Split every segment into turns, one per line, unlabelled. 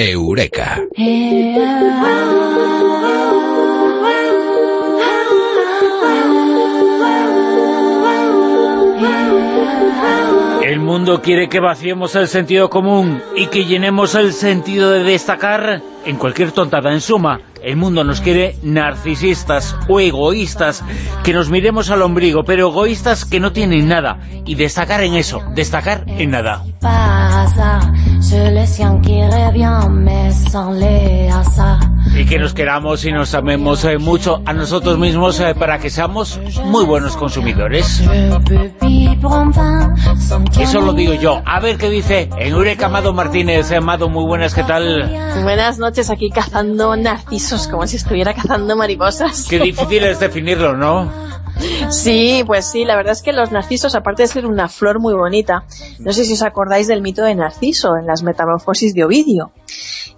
Eureka.
El mundo quiere que vaciemos el sentido común y que llenemos el sentido de destacar en cualquier tontada. En suma, el mundo nos quiere narcisistas o egoístas, que nos miremos al ombligo, pero egoístas que no tienen nada. Y destacar en eso, destacar en nada. Y que nos queramos y nos amemos eh, mucho a nosotros mismos eh, para que seamos muy buenos consumidores. Eso lo digo yo. A ver qué dice Eureka Amado Martínez. Amado, muy buenas, ¿qué tal?
Buenas noches, aquí cazando narcisos, como si estuviera cazando mariposas.
Qué difícil es definirlo, ¿no?
Sí, pues sí, la verdad es que los narcisos, aparte de ser una flor muy bonita, no sé si os acordáis del mito de Narciso en las metamorfosis de Ovidio,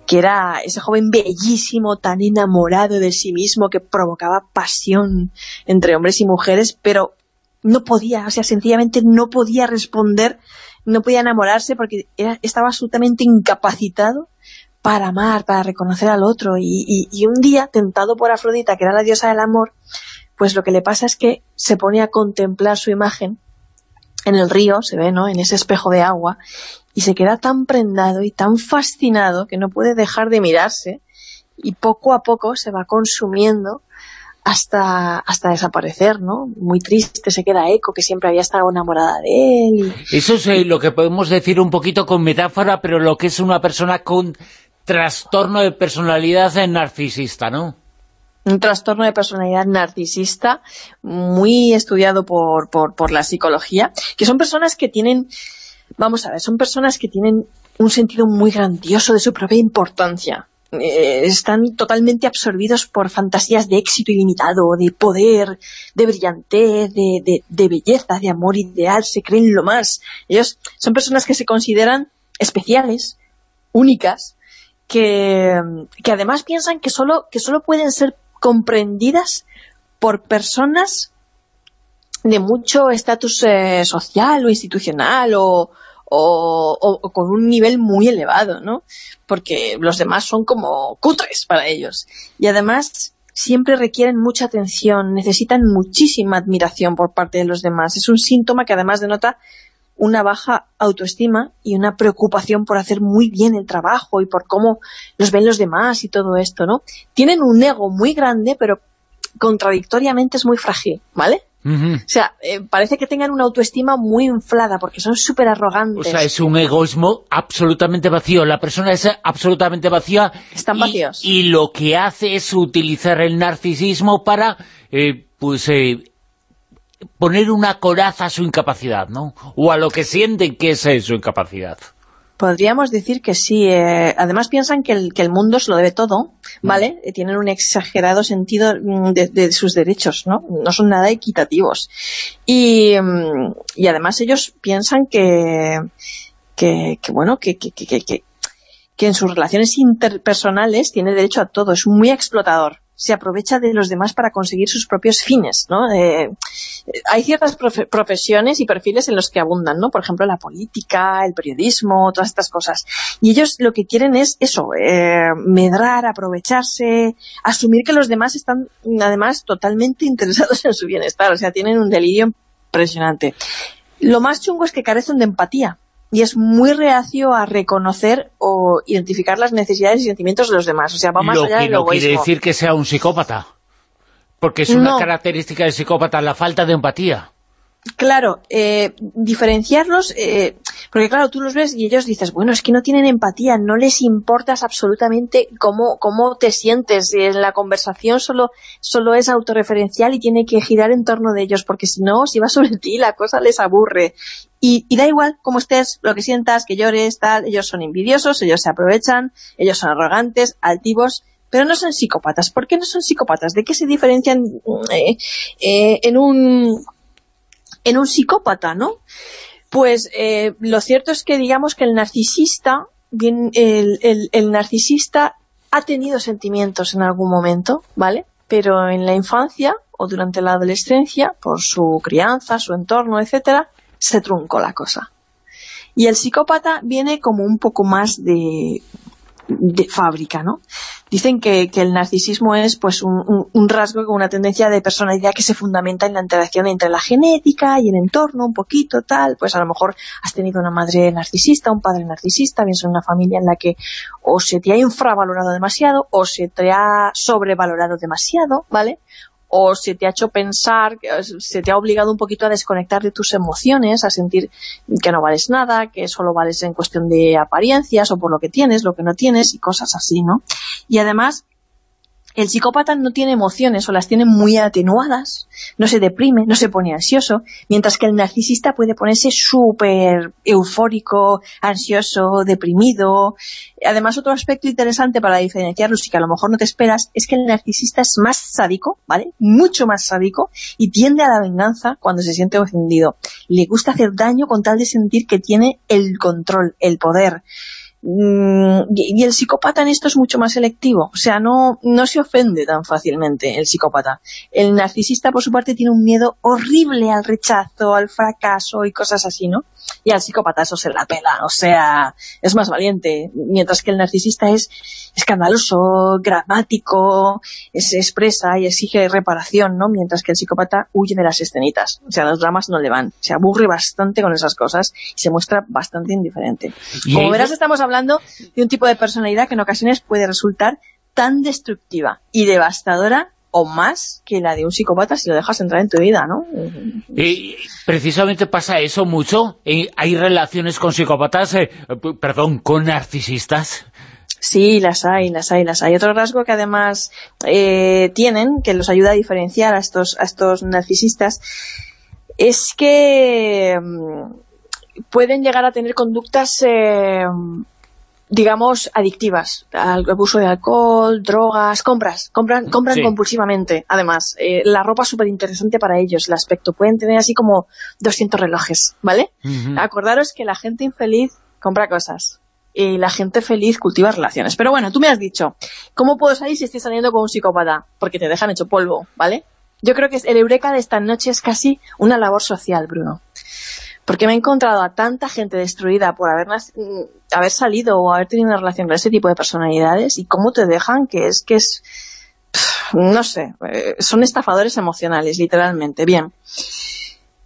que era ese joven bellísimo, tan enamorado de sí mismo, que provocaba pasión entre hombres y mujeres, pero no podía, o sea, sencillamente no podía responder, no podía enamorarse porque estaba absolutamente incapacitado para amar, para reconocer al otro. Y, y un día, tentado por Afrodita, que era la diosa del amor, pues lo que le pasa es que se pone a contemplar su imagen en el río, se ve, ¿no?, en ese espejo de agua, y se queda tan prendado y tan fascinado que no puede dejar de mirarse, y poco a poco se va consumiendo hasta, hasta desaparecer, ¿no? Muy triste se queda Eco, que siempre había estado enamorada de él.
Eso es eh, lo que podemos decir un poquito con metáfora, pero lo que es una persona con trastorno de personalidad narcisista, ¿no?
Un trastorno de personalidad narcisista muy estudiado por, por, por, la psicología, que son personas que tienen, vamos a ver, son personas que tienen un sentido muy grandioso de su propia importancia. Eh, están totalmente absorbidos por fantasías de éxito ilimitado, de poder, de brillantez, de, de, belleza, de amor ideal, se creen lo más. Ellos son personas que se consideran especiales, únicas, que, que, además piensan que solo, que solo pueden ser comprendidas por personas de mucho estatus eh, social o institucional o, con un nivel muy elevado, ¿no? Porque los demás son como cutres para ellos. Y además siempre requieren mucha atención, necesitan muchísima admiración por parte de los demás. Es un síntoma que además denota una baja autoestima y una preocupación por hacer muy bien el trabajo y por cómo los ven los demás y todo esto, ¿no? Tienen un ego muy grande, pero contradictoriamente es muy frágil, ¿vale? O sea, eh, parece que tengan una autoestima muy inflada porque son súper arrogantes.
O sea, es un egoísmo absolutamente vacío. La persona es absolutamente vacía.
Están vacíos.
Y, lo que hace es utilizar el narcisismo para, eh, pues, eh, poner una coraza a su incapacidad, ¿no? O a lo que sienten que es su incapacidad.
Podríamos decir que sí. Eh, además piensan que el, que el mundo se lo debe todo, ¿vale? Mm. tienen un exagerado sentido mm, de, sus derechos, ¿no? No son nada equitativos. Y, mm, y además ellos piensan que, que, que bueno, que, que, que, que en sus relaciones interpersonales tiene derecho a todo. Es muy explotador se aprovecha de los demás para conseguir sus propios fines, ¿no? Eh, hay ciertas profesiones y perfiles en los que abundan, ¿no? Por ejemplo, la política, el periodismo, todas estas cosas. Y ellos lo que quieren es eso, eh, medrar, aprovecharse, asumir que los demás están, además, totalmente interesados en su bienestar. O sea, tienen un delirio impresionante. Lo más chungo es que carecen de empatía y es muy reacio a reconocer o identificar las necesidades y sentimientos de los demás. O sea, va más
lo
allá
que no quiere decir que sea un psicópata. Porque es una característica del psicópata la falta de empatía.
Claro, eh, diferenciarlos, eh, porque claro, tú los ves y ellos dices, bueno, es que no tienen empatía, no les importas absolutamente cómo, cómo te sientes, en la conversación solo, solo es autorreferencial y tiene que girar en torno de ellos, porque si no, si va sobre ti, la cosa les aburre. Y, y da igual cómo estés, lo que sientas, que llores, tal, ellos son envidiosos, ellos se aprovechan, ellos son arrogantes, altivos, pero no son psicópatas. ¿Por qué no son psicópatas? ¿De qué se diferencian eh, eh, en un psicópata, ¿no? Pues eh, lo cierto es que digamos que el narcisista, bien, el, el, narcisista ha tenido sentimientos en algún momento, ¿vale? Pero en la infancia o durante la adolescencia, por su crianza, su entorno, etcétera, se truncó la cosa. Y el psicópata viene como un poco más de fábrica, ¿no? Dicen que, el narcisismo es pues un, rasgo con una tendencia de personalidad que se fundamenta en la interacción entre la genética y el entorno, un poquito, tal, pues a lo mejor has tenido una madre narcisista, un padre narcisista, bien en una familia en la que o se te ha infravalorado demasiado o se te ha sobrevalorado demasiado, ¿vale? O se te ha hecho pensar, se te ha obligado un poquito a desconectar de tus emociones, a sentir que no vales nada, que solo vales en cuestión de apariencias o por lo que tienes, lo que no tienes y cosas así, ¿no? Y además el psicópata no tiene emociones o las tiene muy atenuadas, no se deprime, no se pone ansioso, mientras que el narcisista puede ponerse súper eufórico, ansioso, deprimido. Además, otro aspecto interesante para diferenciarlos y que a lo mejor no te esperas es que el narcisista es más sádico, ¿vale? Mucho más sádico y tiende a la venganza cuando se siente ofendido. Le gusta hacer daño con tal de sentir que tiene el control, el poder. Mm, y el psicópata en esto es mucho más selectivo, o sea, no, no se ofende tan fácilmente el psicópata. El narcisista, por su parte, tiene un miedo horrible al rechazo, al fracaso y cosas así, ¿no? Y al psicópata eso se la pela, o sea, es más valiente, mientras que el narcisista es escandaloso, gramático, se expresa y exige reparación, ¿no? Mientras que el psicópata huye de las escenitas, o sea, los dramas no le van, se aburre bastante con esas cosas y se muestra bastante indiferente. Como verás, estamos hablando de un tipo de personalidad que en ocasiones puede resultar tan destructiva y devastadora o más que la de un psicópata si lo dejas entrar en tu vida, ¿no?
Y precisamente pasa eso mucho. ¿Hay relaciones con psicópatas, eh, perdón, con narcisistas?
Sí, las hay, las hay, las hay. Otro rasgo que además eh, tienen, que los ayuda a diferenciar a estos, a estos narcisistas, es que mm, pueden llegar a tener conductas eh, digamos, adictivas, al abuso de alcohol, drogas, compras, compran, compran compulsivamente, además. Eh, la ropa es súper interesante para ellos, el aspecto. Pueden tener así como 200 relojes, ¿vale? Acordaros que la gente infeliz compra cosas y la gente feliz cultiva relaciones. Pero bueno, tú me has dicho, ¿cómo puedo salir si estoy saliendo con un psicópata? Porque te dejan hecho polvo, ¿vale? Yo creo que el eureka de esta noche es casi una labor social, Bruno porque me he encontrado a tanta gente destruida por haber, mm, haber salido o haber tenido una relación con ese tipo de personalidades y cómo te dejan, que es que es, no sé, eh, son estafadores emocionales, literalmente. Bien,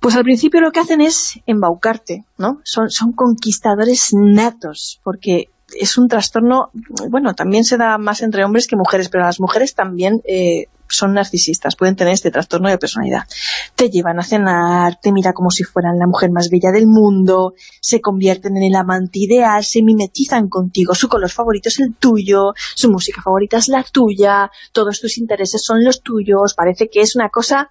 pues al principio lo que hacen es embaucarte, ¿no? Son, son conquistadores natos, porque es un trastorno, bueno, también se da más entre hombres que mujeres, pero las mujeres también eh, son narcisistas, pueden tener este trastorno de personalidad. Te llevan a cenar, te mira como si fueran la mujer más bella del mundo, se convierten en el amante ideal, se mimetizan contigo, su color favorito es el tuyo, su música favorita es la tuya, todos tus intereses son los tuyos, parece que es una cosa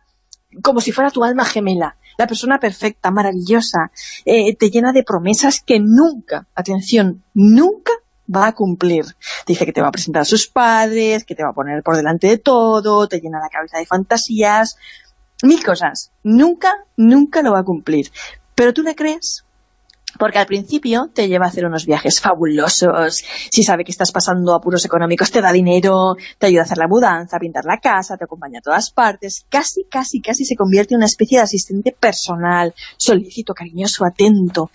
como si fuera tu alma gemela, la persona perfecta, maravillosa, eh, te llena de promesas que nunca, atención, nunca va a cumplir. dice que te va a presentar a sus padres, que te va a poner por delante de todo, te llena la cabeza de fantasías, mil cosas. Nunca, nunca lo va a cumplir. Pero tú le crees, porque al principio te lleva a hacer unos viajes fabulosos, si sabe que estás pasando apuros económicos te da dinero, te ayuda a hacer la mudanza, a pintar la casa, te acompaña a todas partes, casi, casi, casi se convierte en una especie de asistente personal, solícito, cariñoso, atento,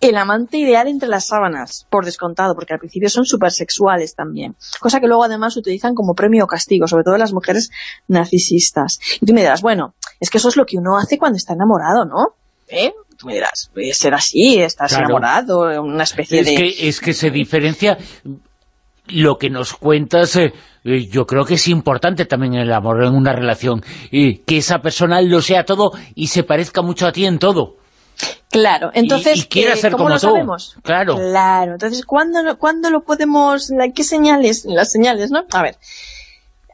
el amante ideal entre las sábanas, por descontado, porque al principio son súper sexuales también. Cosa que luego además utilizan como premio o castigo, sobre todo las mujeres narcisistas. Y tú me dirás, bueno, es que eso es lo que uno hace cuando está enamorado, ¿no? ¿Eh? Tú me dirás, puede ser así, estás enamorado, una especie
es
de...
Que, es que se diferencia lo que nos cuentas, eh, eh, yo creo que es importante también el amor en una relación, y que esa persona lo sea todo y se parezca mucho a ti en todo.
Claro, entonces,
y, eh, ¿cómo lo sabemos? Claro.
Claro, entonces, ¿cuándo, ¿cuándo lo podemos...? ¿Qué señales? Las señales, ¿no? A ver,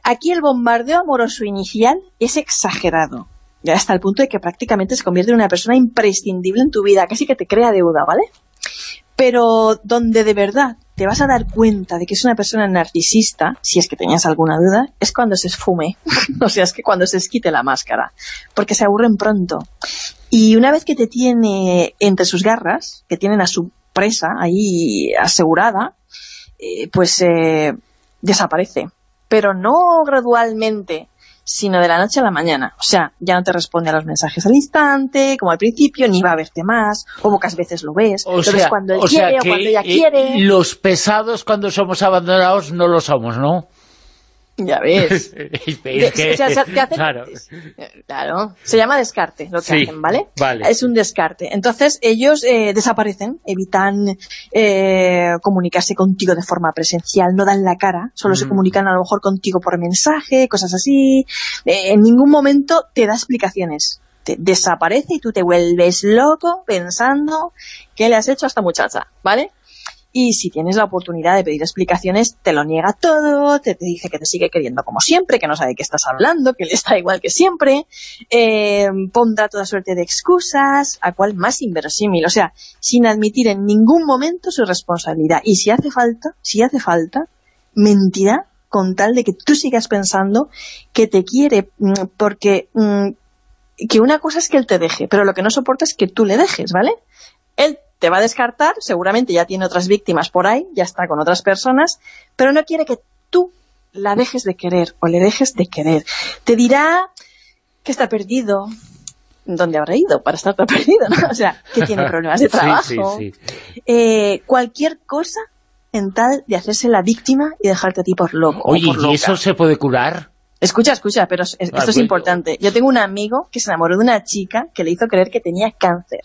aquí el bombardeo amoroso inicial es exagerado, hasta el punto de que prácticamente se convierte en una persona imprescindible en tu vida, casi que te crea deuda, ¿vale? Pero donde de verdad te vas a dar cuenta de que es una persona narcisista, si es que tenías alguna duda, es cuando se esfume. o sea, es que cuando se esquite la máscara. Porque se aburren pronto. Y una vez que te tiene entre sus garras, que tienen a su presa ahí asegurada, eh, pues eh, desaparece. Pero no gradualmente, sino de la noche a la mañana. O sea, ya no te responde a los mensajes al instante, como al principio, ni va a verte más, o pocas veces lo ves.
O sea, cuando él quiere o cuando ella eh, quiere. Los pesados cuando somos abandonados no lo somos, ¿no?
Ya ves. claro. claro. Se llama descarte lo que hacen, ¿vale? Es un descarte. Entonces, ellos eh, desaparecen, evitan eh, comunicarse contigo de forma presencial, no dan la cara, solo se mm. comunican a lo mejor contigo por mensaje, cosas así. Eh, en ningún momento te da explicaciones. Te desaparece y tú te vuelves loco pensando qué le has hecho a esta muchacha, ¿vale? Y si tienes la oportunidad de pedir explicaciones, te lo niega todo, te, dice que te sigue queriendo como siempre, que no sabe qué estás hablando, que le está igual que siempre, eh, pondrá toda suerte de excusas, a cual más inverosímil, o sea, sin admitir en ningún momento su responsabilidad. Y si hace falta, si hace falta, mentirá con tal de que tú sigas pensando que te quiere, mm, porque mm, que una cosa es que él te deje, pero lo que no soporta es que tú le dejes, ¿vale? Él te va a descartar, seguramente ya tiene otras víctimas por ahí, ya está con otras personas, pero no quiere que tú la dejes de querer o le dejes de querer. Te dirá que está perdido, ¿dónde habrá ido para estar tan perdido? ¿no? O sea, que tiene problemas de trabajo. Eh, cualquier cosa en tal de hacerse la víctima y dejarte a ti por loco.
Oye, ¿y eso se puede curar?
Escucha, escucha, pero esto es pues, importante. Yo tengo un amigo que se enamoró de una chica que le hizo creer que tenía cáncer.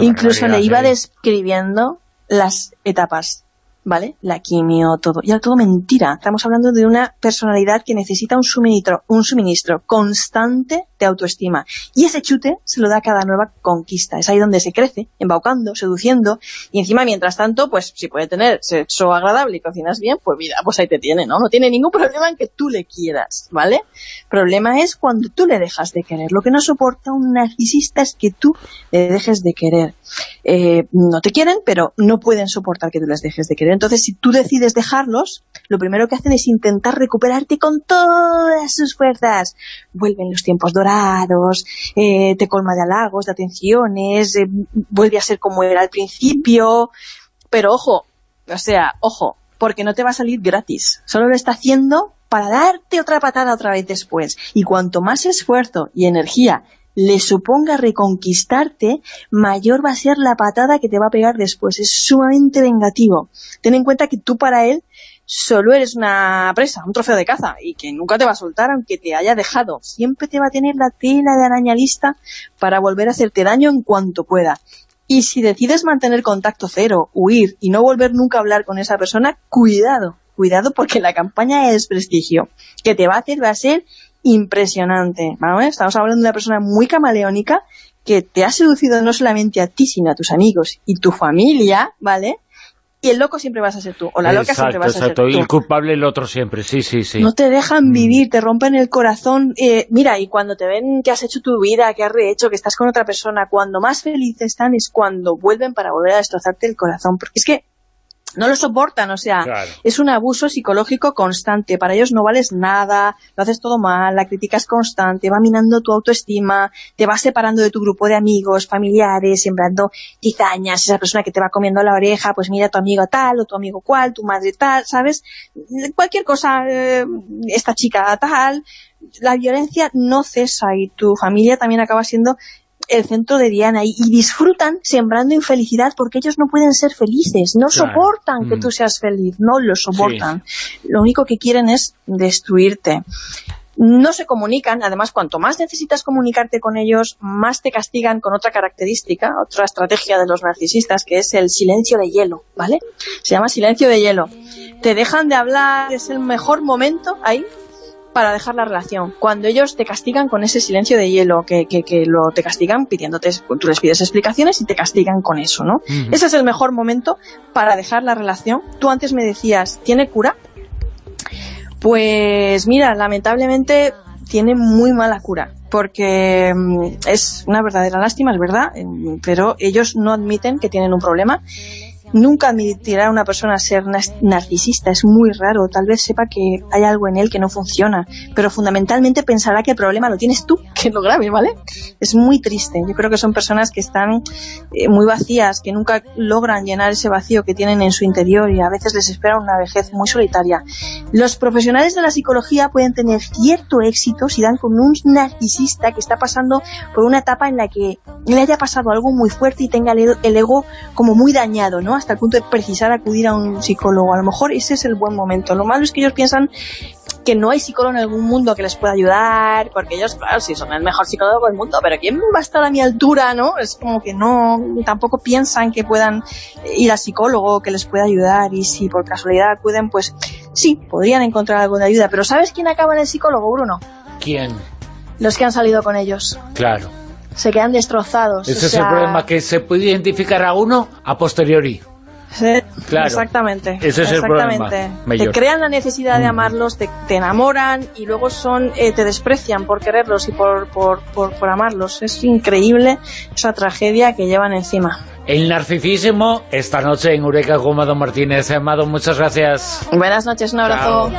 Incluso le iba describiendo las etapas ¿vale? La quimio, todo. Y era todo mentira. Estamos hablando de una personalidad que necesita un suministro, un suministro constante autoestima. Y ese chute se lo da cada nueva conquista. Es ahí donde se crece, embaucando, seduciendo. Y encima, mientras tanto, pues si puede tener sexo agradable y cocinas bien, pues mira, pues ahí te tiene, ¿no? No tiene ningún problema en que tú le quieras, ¿vale? Problema es cuando tú le dejas de querer. Lo que no soporta un narcisista es que tú le dejes de querer. Eh, no te quieren, pero no pueden soportar que tú les dejes de querer. Entonces, si tú decides dejarlos, lo primero que hacen es intentar recuperarte con todas sus fuerzas. Vuelven los tiempos dorados, eh, te colma de halagos, de atenciones, eh, vuelve a ser como era al principio. Pero ojo, o sea, ojo, porque no te va a salir gratis. Solo lo está haciendo para darte otra patada otra vez después. Y cuanto más esfuerzo y energía le suponga reconquistarte, mayor va a ser la patada que te va a pegar después. Es sumamente vengativo. Ten en cuenta que tú para él solo eres una presa, un trofeo de caza, y que nunca te va a soltar aunque te haya dejado. Siempre te va a tener la tela de araña lista para volver a hacerte daño en cuanto pueda. Y si decides mantener contacto cero, huir y no volver nunca a hablar con esa persona, cuidado, cuidado porque la campaña de desprestigio que te va a hacer va a ser impresionante. Estamos hablando de una persona muy camaleónica que te ha seducido no solamente a ti, sino a tus amigos y tu familia, ¿vale? Y el loco siempre vas a ser tú, o la loca siempre vas a ser tú.
Y el culpable el otro siempre, sí, sí, sí.
No te dejan mm. vivir, te rompen el corazón. Eh, mira, y cuando te ven que has hecho tu vida, que has rehecho, que estás con otra persona, cuando más feliz están es cuando vuelven para volver a destrozarte el corazón. Porque es que no lo soportan, o sea, es un abuso psicológico constante, para ellos no vales nada, lo haces todo mal, la crítica es constante, va minando tu autoestima, te va separando de tu grupo de amigos, familiares, sembrando tizañas, esa persona que te va comiendo la oreja, pues mira tu amigo tal, o tu amigo cual, tu madre tal, ¿sabes? Cualquier cosa, eh, esta chica tal, la violencia no cesa y tu familia también acaba siendo el centro de Diana y, disfrutan sembrando infelicidad porque ellos no pueden ser felices, no soportan que tú mm. seas feliz, no lo soportan. Lo único que quieren es destruirte. No se comunican, además cuanto más necesitas comunicarte con ellos, más te castigan con otra característica, otra estrategia de los narcisistas, que es el silencio de hielo, ¿vale? Se llama silencio de hielo. Te dejan de hablar, es el mejor momento ahí para dejar la relación. Cuando ellos te castigan con ese silencio de hielo, que, que, lo te castigan pidiéndote, tú les pides explicaciones y te castigan con eso, ¿no? Ese es el mejor momento para dejar la relación. Tú antes me decías, ¿tiene cura? Pues mira, lamentablemente tiene muy mala cura, porque mm, es una verdadera lástima, es verdad, em, pero ellos no admiten que tienen un problema nunca admitirá a una persona ser narcisista, es muy raro, tal vez sepa que hay algo en él que no funciona, pero fundamentalmente pensará que el problema lo tienes tú, que lo grave, ¿vale? Es muy triste, yo creo que son personas que están eh, muy vacías, que nunca logran llenar ese vacío que tienen en su interior y a veces les espera una vejez muy solitaria. Los profesionales de la psicología pueden tener cierto éxito si dan con un narcisista que está pasando por una etapa en la que le haya pasado algo muy fuerte y tenga el ego como muy dañado, ¿no? Hasta el punto de precisar acudir a un psicólogo. A lo mejor ese es el buen momento. Lo malo es que ellos piensan que no hay psicólogo en algún mundo que les pueda ayudar, porque ellos, claro, sí son el mejor psicólogo del mundo, pero ¿quién va a estar a mi altura, no? Es como que no, tampoco piensan que puedan ir al psicólogo, que les pueda ayudar, y si por casualidad acuden, pues sí, podrían encontrar algo de ayuda. Pero ¿sabes quién acaba en el psicólogo, Bruno?
¿Quién?
Los que han salido con ellos.
Claro.
Se quedan destrozados.
Ese es el problema, que se puede identificar a uno a posteriori.
claro. Exactamente.
Ese es el problema
Te crean la necesidad de amarlos, te, enamoran y luego son eh, te desprecian por quererlos y por, por, por, amarlos. Es increíble esa tragedia que llevan encima.
El narcisismo, esta noche en Eureka con Mado Martínez. Amado, muchas gracias.
Buenas noches, un abrazo.